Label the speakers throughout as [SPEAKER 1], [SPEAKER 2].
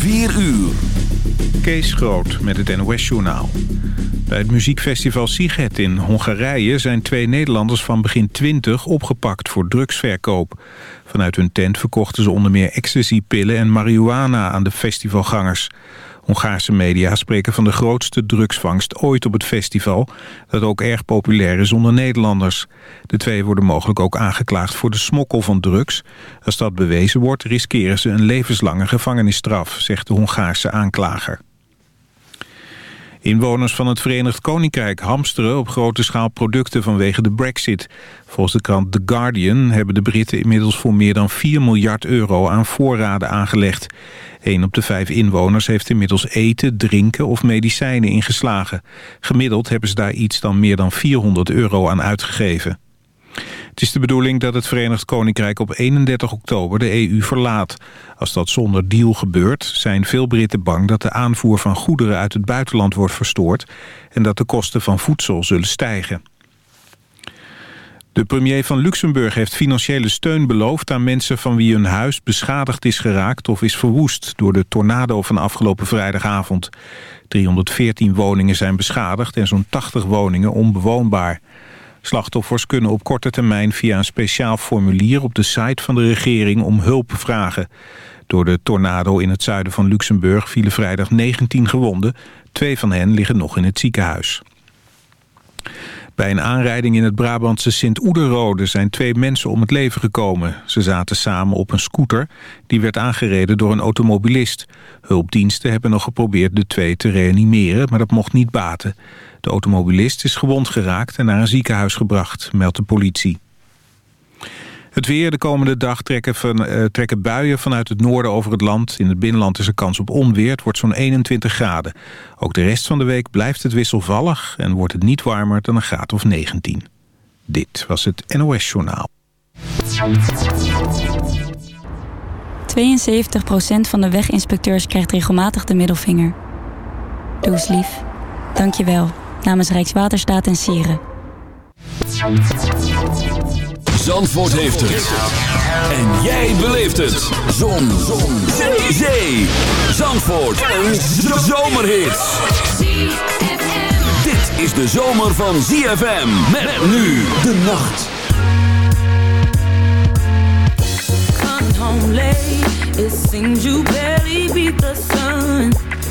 [SPEAKER 1] 4 uur.
[SPEAKER 2] Kees Groot met het NOS-journaal. Bij het muziekfestival Siget in Hongarije zijn twee Nederlanders van begin 20 opgepakt voor drugsverkoop. Vanuit hun tent verkochten ze onder meer ecstasypillen en marihuana aan de festivalgangers. Hongaarse media spreken van de grootste drugsvangst ooit op het festival... dat ook erg populair is onder Nederlanders. De twee worden mogelijk ook aangeklaagd voor de smokkel van drugs. Als dat bewezen wordt, riskeren ze een levenslange gevangenisstraf... zegt de Hongaarse aanklager. Inwoners van het Verenigd Koninkrijk hamsteren op grote schaal producten vanwege de brexit. Volgens de krant The Guardian hebben de Britten inmiddels voor meer dan 4 miljard euro aan voorraden aangelegd. Een op de vijf inwoners heeft inmiddels eten, drinken of medicijnen ingeslagen. Gemiddeld hebben ze daar iets dan meer dan 400 euro aan uitgegeven. Het is de bedoeling dat het Verenigd Koninkrijk op 31 oktober de EU verlaat. Als dat zonder deal gebeurt, zijn veel Britten bang dat de aanvoer van goederen uit het buitenland wordt verstoord en dat de kosten van voedsel zullen stijgen. De premier van Luxemburg heeft financiële steun beloofd aan mensen van wie hun huis beschadigd is geraakt of is verwoest door de tornado van afgelopen vrijdagavond. 314 woningen zijn beschadigd en zo'n 80 woningen onbewoonbaar. Slachtoffers kunnen op korte termijn via een speciaal formulier op de site van de regering om hulp vragen. Door de tornado in het zuiden van Luxemburg vielen vrijdag 19 gewonden. Twee van hen liggen nog in het ziekenhuis. Bij een aanrijding in het Brabantse Sint-Oederode zijn twee mensen om het leven gekomen. Ze zaten samen op een scooter. Die werd aangereden door een automobilist. Hulpdiensten hebben nog geprobeerd de twee te reanimeren, maar dat mocht niet baten. De automobilist is gewond geraakt en naar een ziekenhuis gebracht, meldt de politie. Het weer de komende dag trekken, uh, trekken buien vanuit het noorden over het land. In het binnenland is er kans op onweer. Het wordt zo'n 21 graden. Ook de rest van de week blijft het wisselvallig... en wordt het niet warmer dan een graad of 19. Dit was het NOS Journaal.
[SPEAKER 3] 72% van de weginspecteurs krijgt regelmatig de middelvinger. Doe eens lief. Dank je wel. Namens Rijkswaterstaat en Sieren.
[SPEAKER 1] Zandvoort heeft het. En jij beleeft het. Zon. Zon. Zee. Zee. Zandvoort. Een zomerhit. Dit is de zomer van ZFM. Met nu de nacht.
[SPEAKER 4] Coming home late. It seems you barely beat the sun.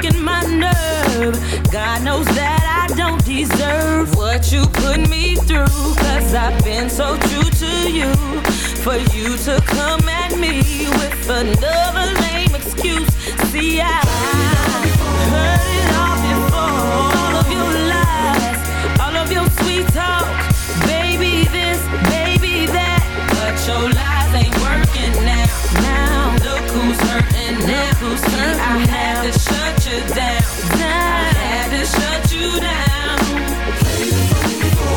[SPEAKER 4] Working my nerve. God knows that I don't deserve what you put me through. Cause I've been so true to you. For you to come at me with another lame excuse. See, I heard it all before. All of your lies, all of your sweet talk. Hurting now. Who's hurting I had to shut you down. I had to shut you down.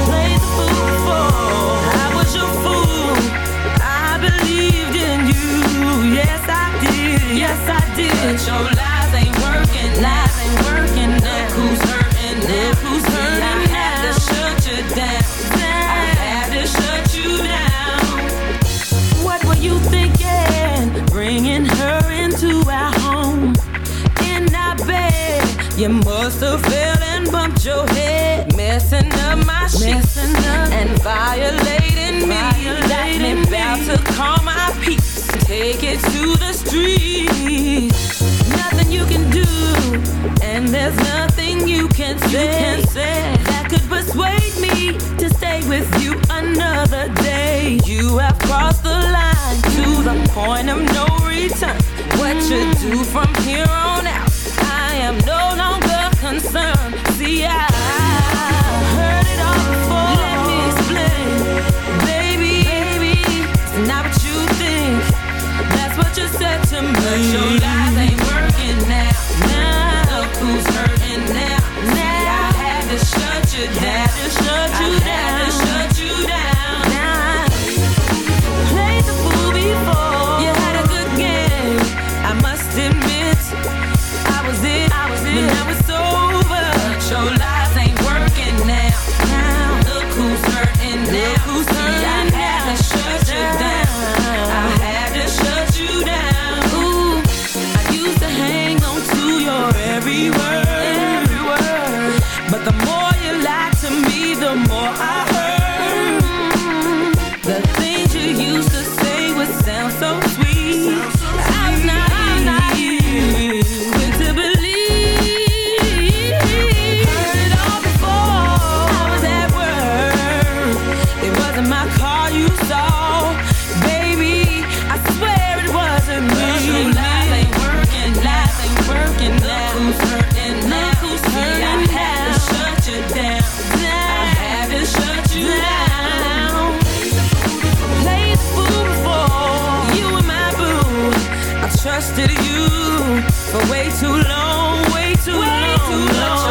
[SPEAKER 4] Play the fool for. I was your fool. I believed in you. Yes, I did. Yes, I did. But your lies ain't working. Lies ain't working. You must have fell and bumped your head. Messing up my sheets. And violating me. Got me about to call my peace. Take it to the streets. Nothing you can do. And there's nothing you can say, that could persuade me to stay with you another day. You have crossed the line to the point of no return. What you do from here on out, But your lies ain't
[SPEAKER 5] trusted you for way too long, way too way long. Too long.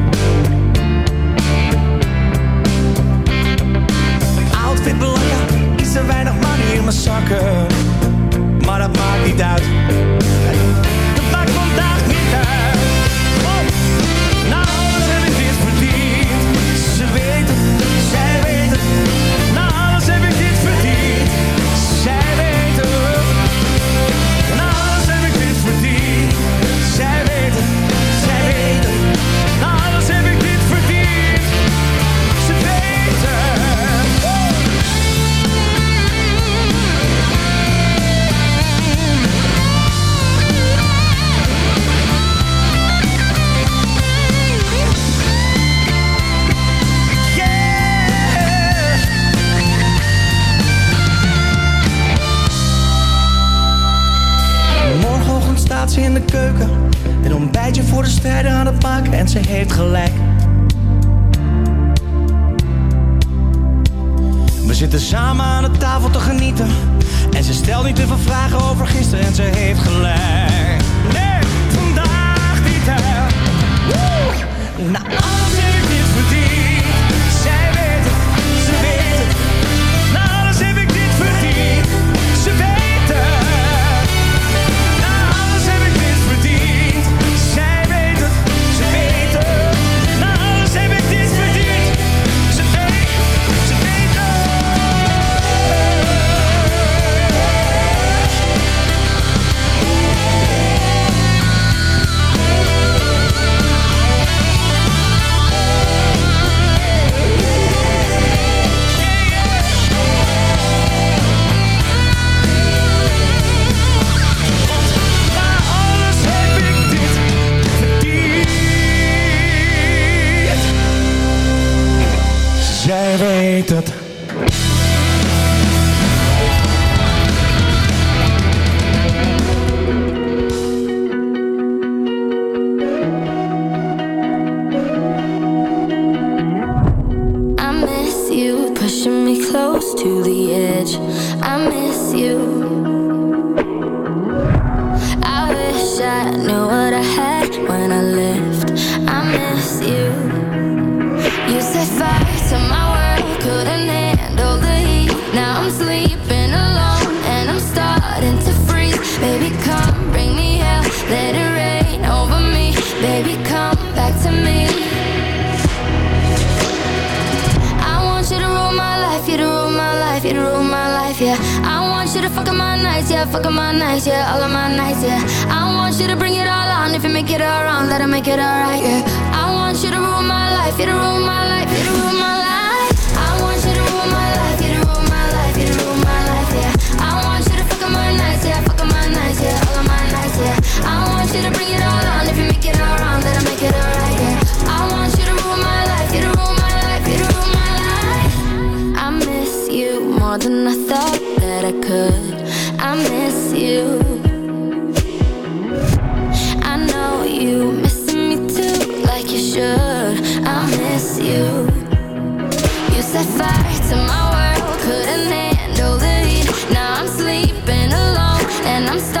[SPEAKER 6] mijn maar dat maakt niet uit. keuken. Een ontbijtje voor de strijder aan het maken En ze heeft gelijk. We zitten samen aan de tafel te genieten. En ze stelt niet te veel vragen over gisteren En ze heeft gelijk. Nee, vandaag niet hè. Woe! Na alles
[SPEAKER 7] I miss you. I know you miss me too, like you should. I miss you. You set fire to my world, couldn't handle the heat. Now I'm sleeping alone And I'm stuck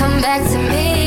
[SPEAKER 7] come back to me.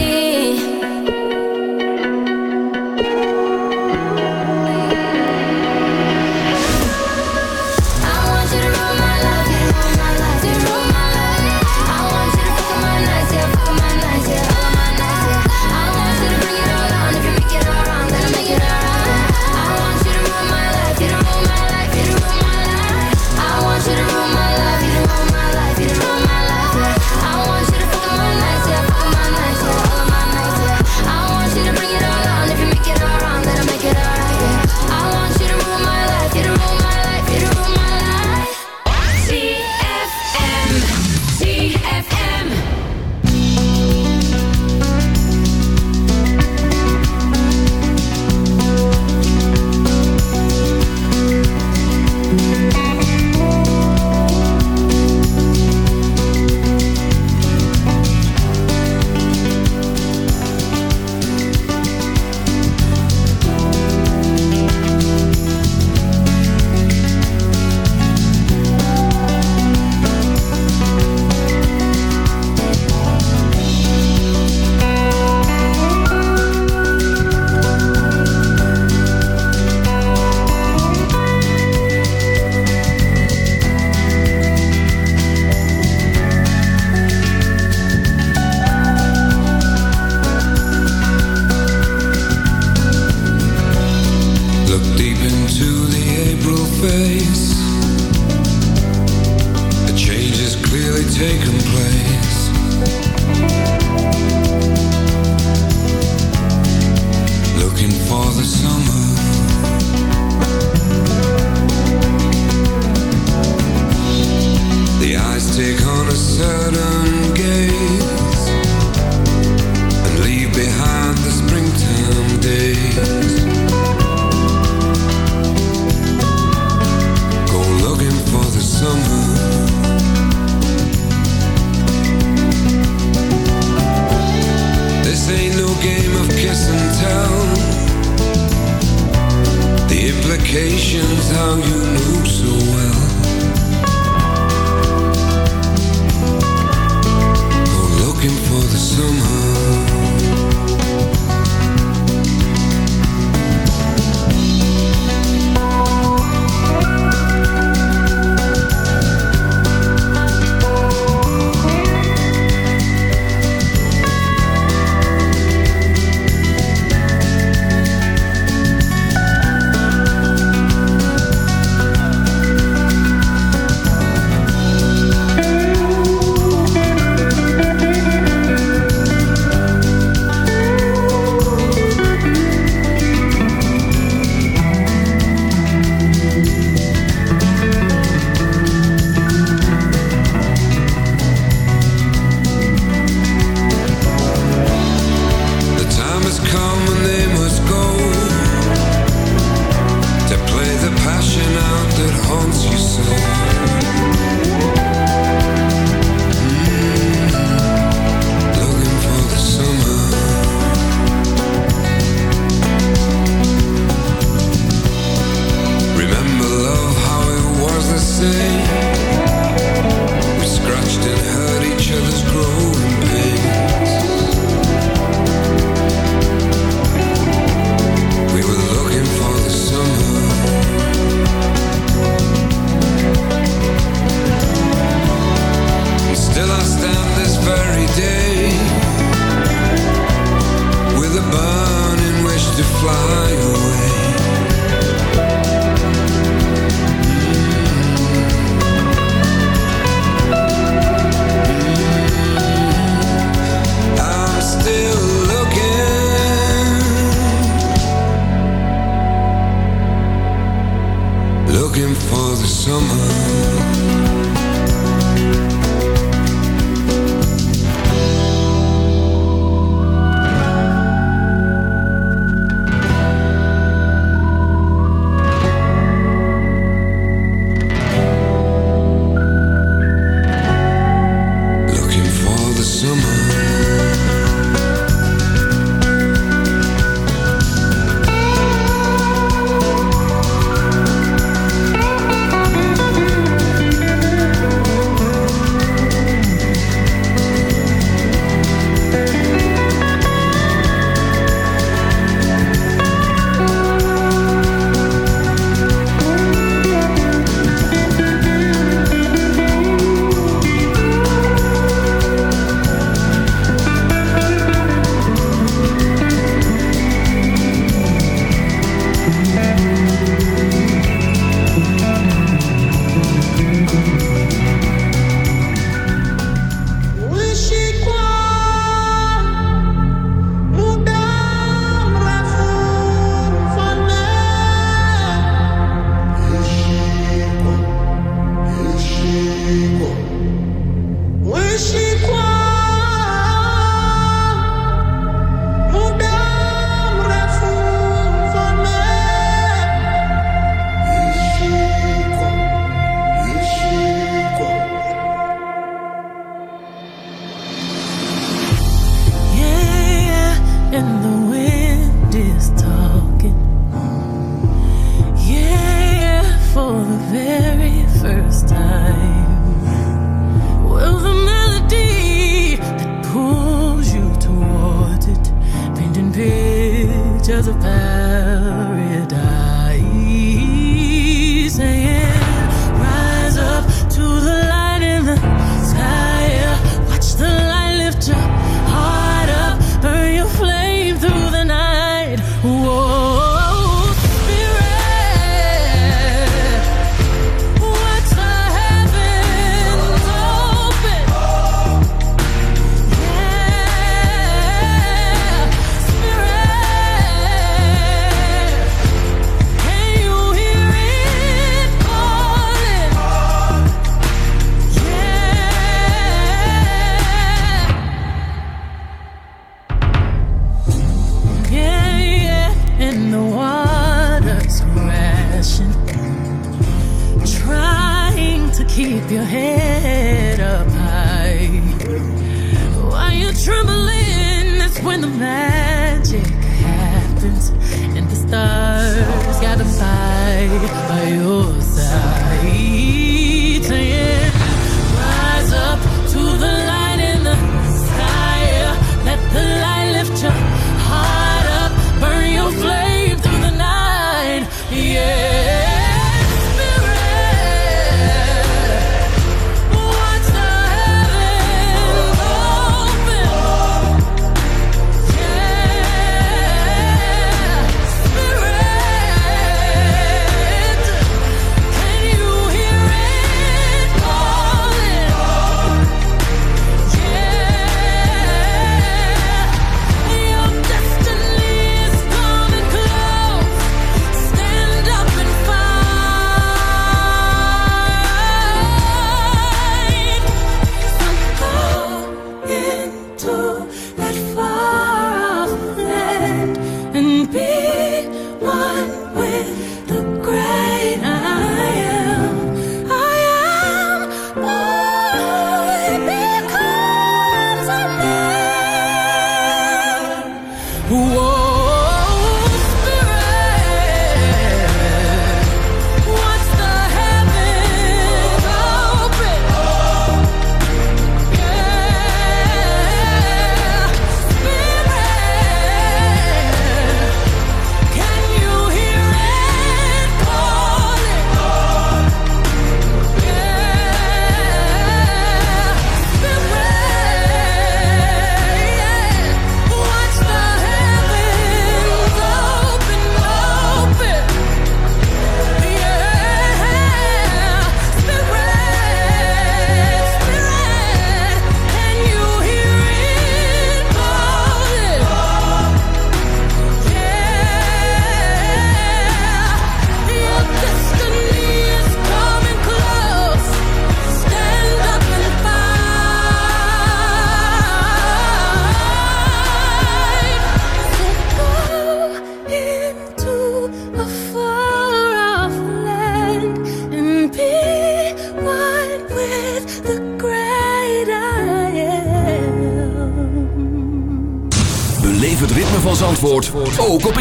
[SPEAKER 8] Pictures of paradise.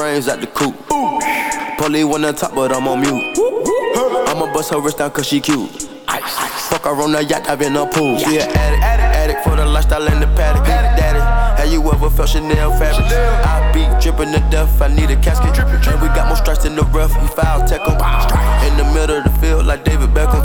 [SPEAKER 9] shit.
[SPEAKER 10] Blow the brains out the coop. Polly one on top, but I'm on mute. I'ma bust her wrist down cause she cute. Fuck her on the yacht, I've been a pool. She an addict, addict, addict for the lifestyle in the paddock. Daddy, have you ever felt Chanel fabric? I be dripping to death, I need a casket. And we got more strikes in the rough, we foul tech 'em. In the middle of the field, like David Beckham.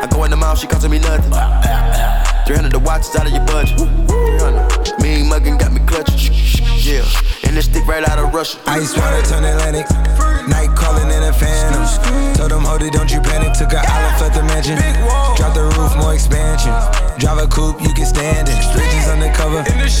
[SPEAKER 10] I go in the mouth, she costing me nothing. 300 the watch is out of your budget. 300. Mean muggin' got me clutching. Yeah, and this stick right out of Russia.
[SPEAKER 11] Ice water turn Atlantic. Night calling in a phantom. Told them, hold it, don't you panic. Took a island, left the mansion. Drop the roof, more expansion. Drive a coupe, you can stand it. Bridges undercover. I'm an ass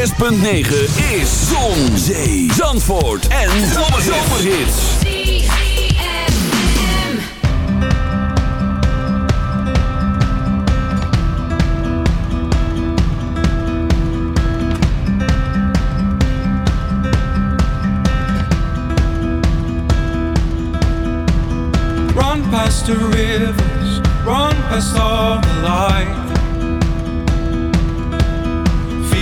[SPEAKER 1] 106.9 is Zon, Zee, Zandvoort en Zomerhits.
[SPEAKER 12] Run past the rivers, run past all the light.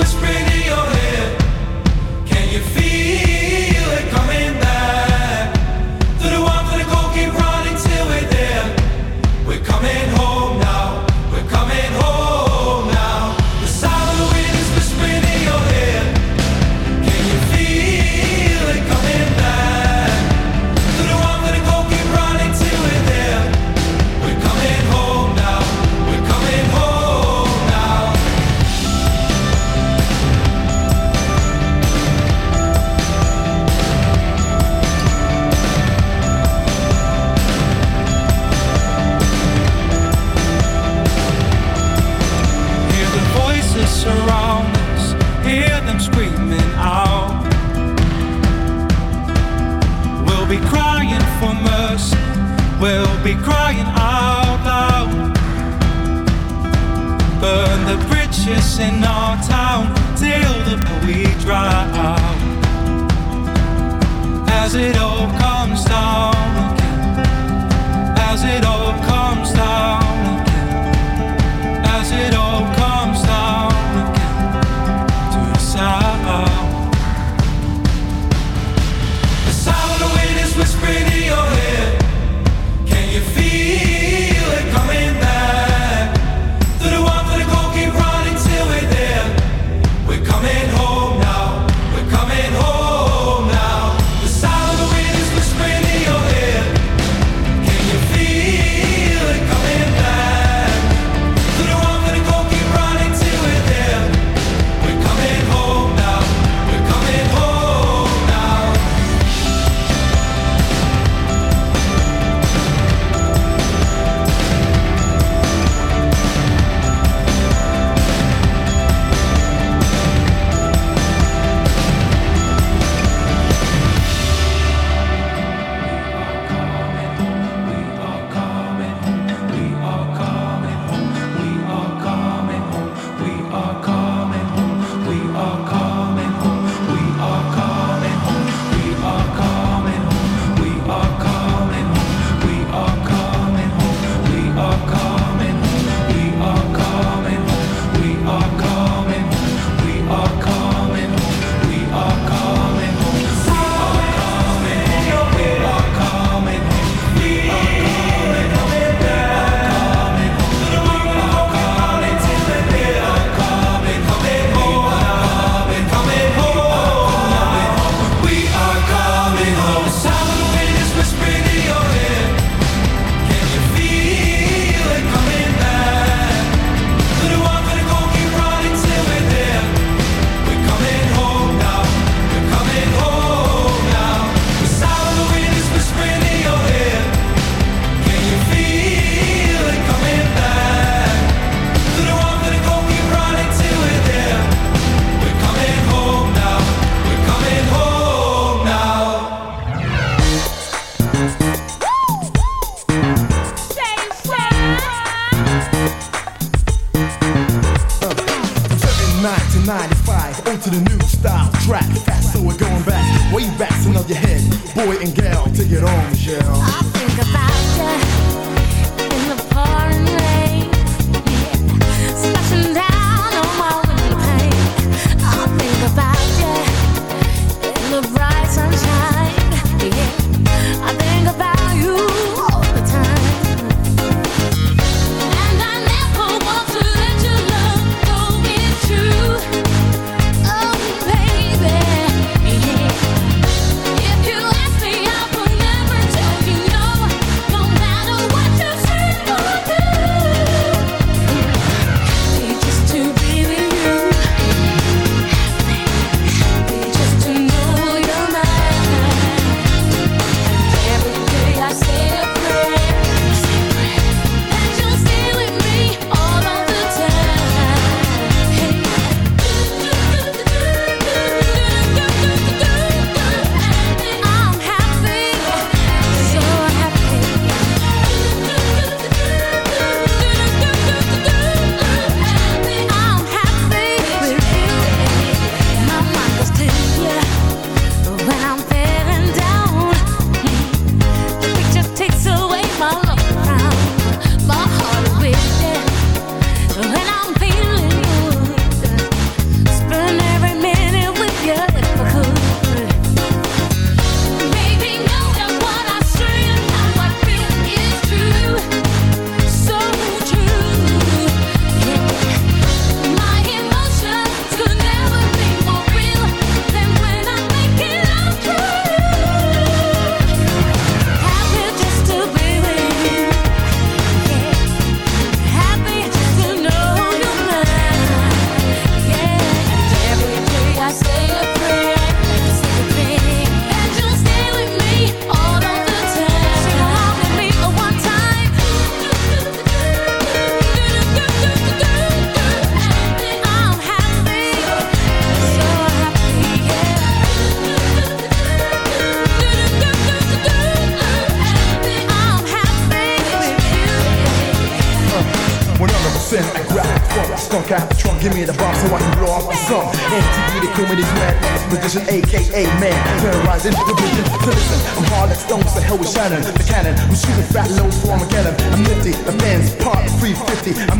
[SPEAKER 12] Whispering in your head. Can you feel it coming back? Be crying out loud. Burn the bridges in our town till the we dry out. As it all comes down again. As it all comes down again. As it all
[SPEAKER 8] Michelle. vision, aka man. Terrorizing the vision. So listen, I'm hard like stones, the hell with Shannon, the cannon. I'm shooting fat loads for Armageddon. I'm nifty, the fans, part 350. I'm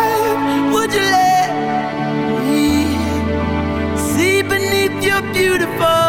[SPEAKER 13] beautiful.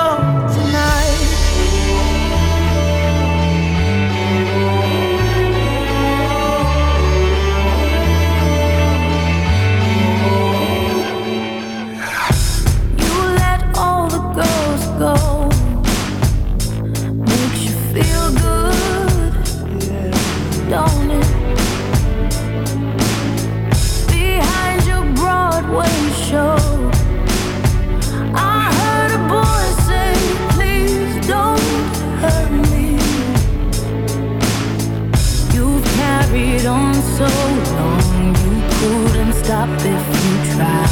[SPEAKER 1] cry